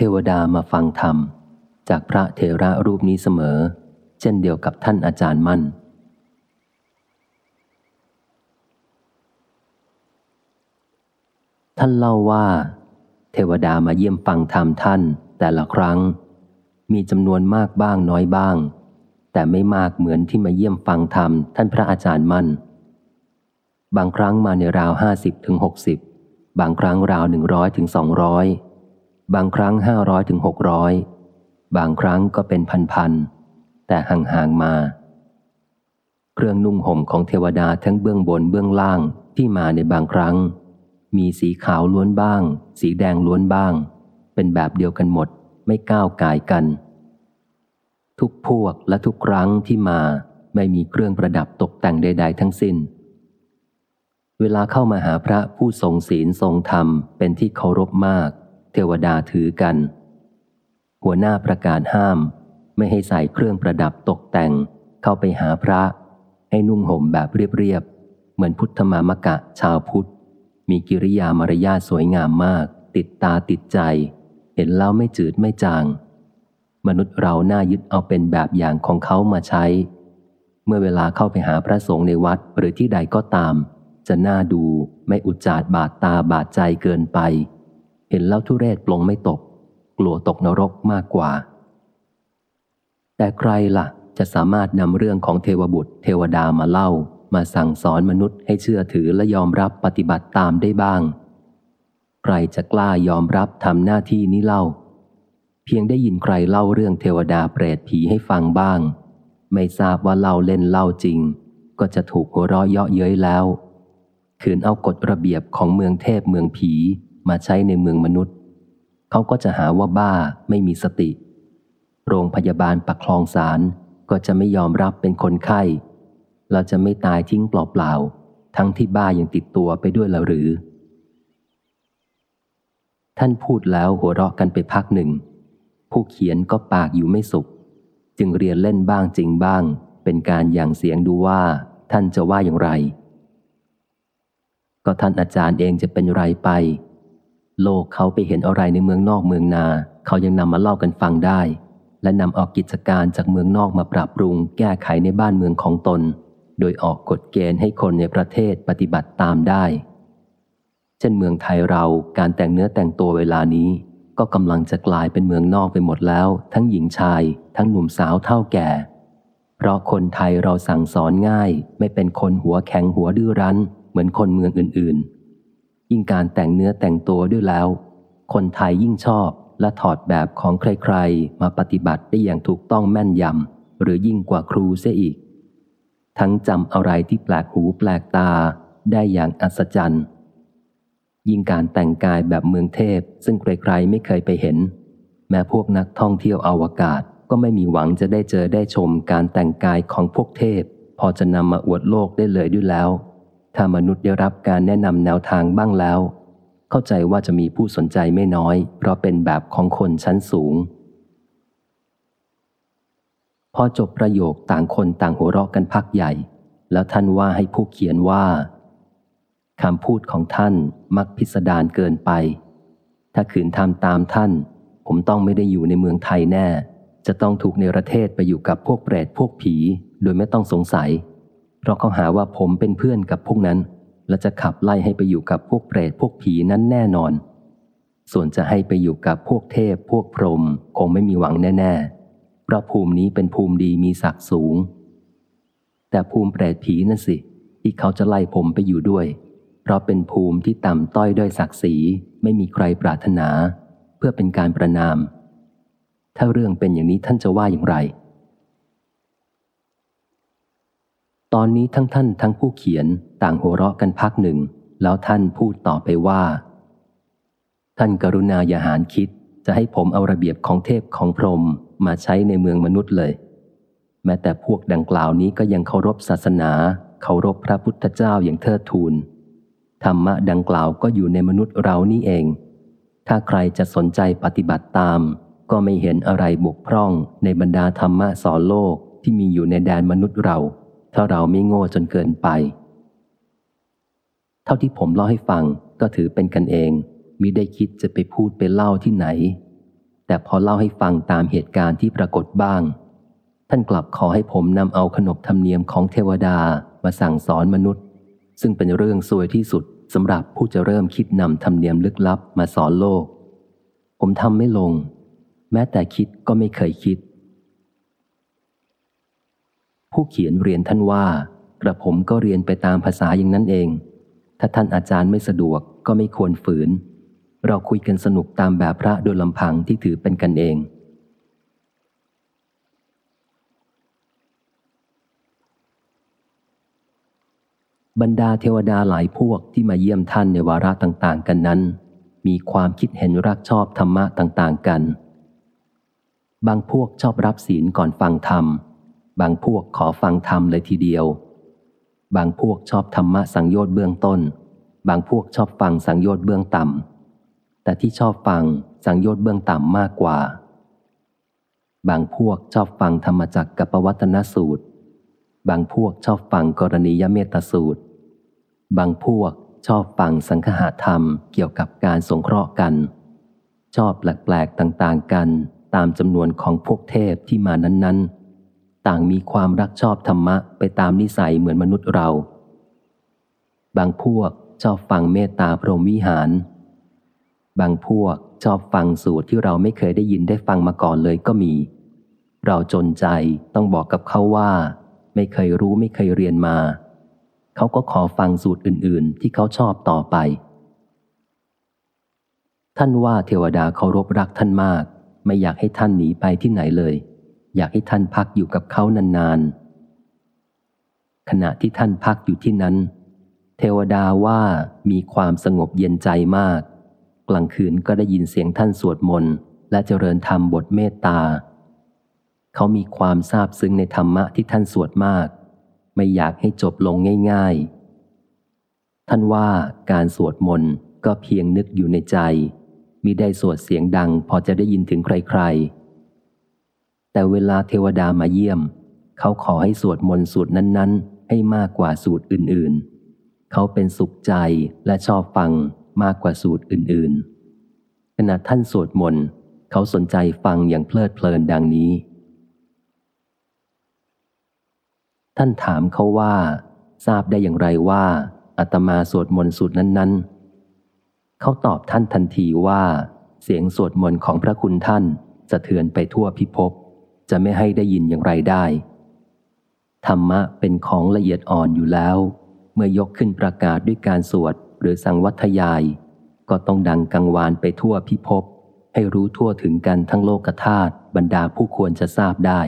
ทวดามาฟังธรรม จากพระเทระรูปนี้เสมอ เช่นเดียวกับท่านอาจารย์มั่น ท่านเล่าว่า เทวดามาเยี่ยมฟังธรรมท่านแต่ละครั้ง มีจำนวนมากบ้างน้อยบ้าง แต่ไม่มากเหมือนที่มาเยี่ยมฟังธรรมท่านพระอาจารย์มั่น บางครั้งมาในราวห้าสิบถึงหกสิบบางครั้งราวหนึ่งร้อยถึงสองร้อย บางครั้งห้าร้อยถึงหกร้อยบางครั้งก็เป็นพันๆแต่ห่างๆมา เครื่องนุ่งห่มของเทวดาทั้งเบื้องบนเบื้องล่างที่มาในบางครั้ง มีสีขาวล้วนบ้าง สีแดงล้วนบ้าง เป็นแบบเดียวกันหมดไม่ก้าวกายกัน ทุกพวกและทุกครั้งที่มาไม่มีเครื่องประดับตกแต่งใด ๆ ทั้งสิน้น เวลาเข้ามาหาพระผู้ทรงศีลทรงธรรมเป็นที่เคารพมาก เทวดาถือกัน หัวหน้าประกาศห้าม ไม่ให้ใส่เครื่องประดับตกแต่ง เข้าไปหาพระ ให้นุ่งห่มแบบเรียบๆ เหมือนพุทธมามกะชาวพุทธ มีกิริยามารยาทสวยงามมาก ติดตาติดใจ เห็นแล้วไม่จืดไม่จาง มนุษย์เราน่ายึดเอาเป็นแบบอย่างของเขามาใช้ เมื่อเวลาเข้าไปหาพระสงฆ์ในวัดหรือที่ใดก็ตามจะน่าดูไม่อุจจาดบาดตาบาดใจเกินไป เห็นแล้วทุเรศปลงไม่ตก กลัวตกนรกมากกว่า แต่ใครละ่ะ จะสามารถนำเรื่องของเทวบุตร เทวดามาเล่า มาสั่งสอนมนุษย์ให้เชื่อถือและยอมรับปฏิบัติตามได้บ้าง ใครจะกล้ายอมรับทำหน้าที่นี้เล่า เพียงได้ยินใครเล่าเรื่องเทวดาเปรตผีให้ฟังบ้าง ไม่ทราบว่าเล่าเล่นเล่าจริง ก็จะถูกหัวเราะเยาะเย้ยแล้วคืนเอากฎระเบียบของเมืองเทพเมืองผี มาใช้ในเมืองมนุษย์ เขาก็จะหาว่าบ้าไม่มีสติ โรงพยาบาลปักคลองสารก็จะไม่ยอมรับเป็นคนไข้ เราจะไม่ตายทิ้งเปล่าๆ ทั้งที่บ้ายังติดตัวไปด้วยละหรือ ท่านพูดแล้วหัวเราะกันไปพักหนึ่ง ผู้เขียนก็ปากอยู่ไม่สุข จึงเรียนเล่นบ้างจริงบ้าง เป็นการอย่างเสียงดูว่า ท่านจะว่าอย่างไร ก็ท่านอาจารย์เองจะเป็นไรไป โลกเขาไปเห็นอะไรในเมืองนอกเมืองนา เขายังนำมาเล่ากันฟังได้ และนำออกกิจการจากเมืองนอกมาปรับปรุง แก้ไขในบ้านเมืองของตน โดยออกกฎเกณฑ์ให้คนในประเทศปฏิบัติตามได้ เช่นเมืองไทยเราการแต่งเนื้อแต่งตัวเวลานี้ ก็กำลังจะกลายเป็นเมืองนอกไปหมดแล้ว ทั้งหญิงชาย ทั้งหนุ่มสาวเท่าแก่ เพราะคนไทยเราสั่งสอนง่าย ไม่เป็นคนหัวแข็งหัวดื้อรั้น เหมือนคนเมืองอื่นๆ ยิ่งการแต่งเนื้อแต่งตัวด้วยแล้ว คนไทยยิ่งชอบและถอดแบบของใครๆ มาปฏิบัติได้อย่างถูกต้องแม่นยำหรือยิ่งกว่าครูเสียอีก ทั้งจำอะไรที่แปลกหูแปลกตาได้อย่างอัศจรรย์ยิ่งการแต่งกายแบบเมืองเทพ ซึ่งใครๆ ไม่เคยไปเห็น แม้พวกนักท่องเที่ยวอวกาศก็ไม่มีหวังจะได้เจอได้ชมการแต่งกายของพวกเทพ พอจะนำมาอวดโลกได้เลยด้วยแล้ว ถ้ามนุษย์ได้รับการแนะนำแนวทางบ้างแล้ว เข้าใจว่าจะมีผู้สนใจไม่น้อย เพราะเป็นแบบของคนชั้นสูง พอจบประโยคต่างคนต่างหัวเราะกันพักใหญ่ แล้วท่านว่าให้ผู้เขียนว่าคำพูดของท่านมักพิสดารเกินไป ถ้าขืนทำตามท่าน ผมต้องไม่ได้อยู่ในเมืองไทยแน่ จะต้องถูกในประเทศไปอยู่กับพวกเปรตพวกผี โดยไม่ต้องสงสัย เพราะเขาหาว่าผมเป็นเพื่อนกับพวกนั้น และจะขับไล่ให้ไปอยู่กับพวกเปรตพวกผีนั้นแน่นอน ส่วนจะให้ไปอยู่กับพวกเทพ พวกพรหมคงไม่มีหวังแน่ๆ เพราะภูมินี้เป็นภูมิดีมีศักดิ์สูง แต่ภูมิเปรตผีนั่นสิที่เขาจะไล่ผมไปอยู่ด้วย เพราะเป็นภูมิที่ต่ำต้อยด้วยศักดิ์ศรีไม่มีใครปรารถนา เพื่อเป็นการประนาม ถ้าเรื่องเป็นอย่างนี้ท่านจะว่าอย่างไร ตอนนี้ทั้งท่านทั้งผู้เขียนต่างหัวเราะกันพักหนึ่ง แล้วท่านพูดต่อไปว่า ท่านกรุณาอย่าหารคิดจะให้ผมเอาระเบียบของเทพของพรหมมาใช้ในเมืองมนุษย์เลย แม้แต่พวกดังกล่าวนี้ก็ยังเคารพศาสนาเคารพพระพุทธเจ้าอย่างเทิดทูนธรรมะดังกล่าวก็อยู่ในมนุษย์เรานี่เอง ถ้าใครจะสนใจปฏิบัติตาม ก็ไม่เห็นอะไรบกพร่องในบรรดาธรรมะสอนโลกที่มีอยู่ในแดนมนุษย์เรา ถ้าเราไม่โง่จนเกินไป เท่าที่ผมเล่าให้ฟังก็ถือเป็นกันเองมิได้คิดจะไปพูดไปเล่าที่ไหน แต่พอเล่าให้ฟังตามเหตุการณ์ที่ปรากฏบ้าง ท่านกลับขอให้ผมนำเอาขนบธรรมเนียมของเทวดามาสั่งสอนมนุษย์ ซึ่งเป็นเรื่องซวยที่สุดสำหรับผู้จะเริ่มคิดนำธรรมเนียมลึกลับมาสอนโลก ผมทำไม่ลง แม้แต่คิดก็ไม่เคยคิด ผู้เขียนเรียนท่านว่ากระผมก็เรียนไปตามภาษาอย่างนั้นเอง ถ้าท่านอาจารย์ไม่สะดวกก็ไม่ควรฝืน เราคุยกันสนุกตามแบบพระโดยลำพังที่ถือเป็นกันเอง บรรดาเทวดาหลายพวกที่มาเยี่ยมท่านในวาระต่าง ๆ กันนั้น มีความคิดเห็นรักชอบธรรมะต่าง ๆ กัน บางพวกชอบรับศีลก่อนฟังธรรม บางพวกขอฟังธรรมเลยทีเดียว บางพวกชอบธรรมะสังโยชน์เบื้องต้น บางพวกชอบฟังสังโยชน์เบื้องต่ำ แต่ที่ชอบฟังสังโยชน์เบื้องต่ำมากกว่า บางพวกชอบฟังธรรมจักรกับปวัตนสูตร บางพวกชอบฟังกรณียเมตสูตร บางพวกชอบฟังสังคหาธรรมเกี่ยวกับการสงเคราะห์กัน ชอบแปลกๆต่างๆกันตามจำนวนของพวกเทพที่มานั้นๆ ต่างมีความรักชอบธรรมะไปตามนิสัยเหมือนมนุษย์เรา บางพวกชอบฟังเมตตาพรหมวิหาร บางพวกชอบฟังสูตรที่เราไม่เคยได้ยินได้ฟังมาก่อนเลยก็มี เราจนใจต้องบอกกับเขาว่า ไม่เคยรู้ไม่เคยเรียนมา เขาก็ขอฟังสูตรอื่น ๆ ที่เขาชอบต่อไป ท่านว่าเทวดาเคารพรักท่านมาก ไม่อยากให้ท่านหนีไปที่ไหนเลย อยากให้ท่านพักอยู่กับเขานานๆ ขณะที่ท่านพักอยู่ที่นั้น เทวดาว่ามีความสงบเย็นใจมาก กลางคืนก็ได้ยินเสียงท่านสวดมนต์และเจริญธรรมบทเมตตา เขามีความซาบซึ้งในธรรมะที่ท่านสวดมาก ไม่อยากให้จบลงง่ายๆ ท่านว่าการสวดมนต์ก็เพียงนึกอยู่ในใจมิได้สวดเสียงดังพอจะได้ยินถึงใครๆ แต่เวลาเทวดามาเยี่ยม เขาขอให้สวดมนต์สูตรนั้นๆ ให้มากกว่าสูตรอื่นๆ เขาเป็นสุขใจและชอบฟังมากกว่าสูตรอื่นๆ ขณะท่านสวดมนต์เขาสนใจฟังอย่างเพลิดเพลินดังนี้ ท่านถามเขาว่า ทราบได้อย่างไรว่าอาตมาสวดมนต์สูตรนั้นๆ เขาตอบท่านทันทีว่า เสียงสวดมนต์ของพระคุณท่านสะเทือนไปทั่วพิภพ จะไม่ให้ได้ยินอย่างไรได้ ธรรมะเป็นของละเอียดอ่อนอยู่แล้ว เมื่อยกขึ้นประกาศด้วยการสวดหรือสังวัทยาย ก็ต้องดังกังวานไปทั่วพิภพให้รู้ทั่วถึงกันทั้งโลกธาตุบรรดาผู้ควรจะทราบได้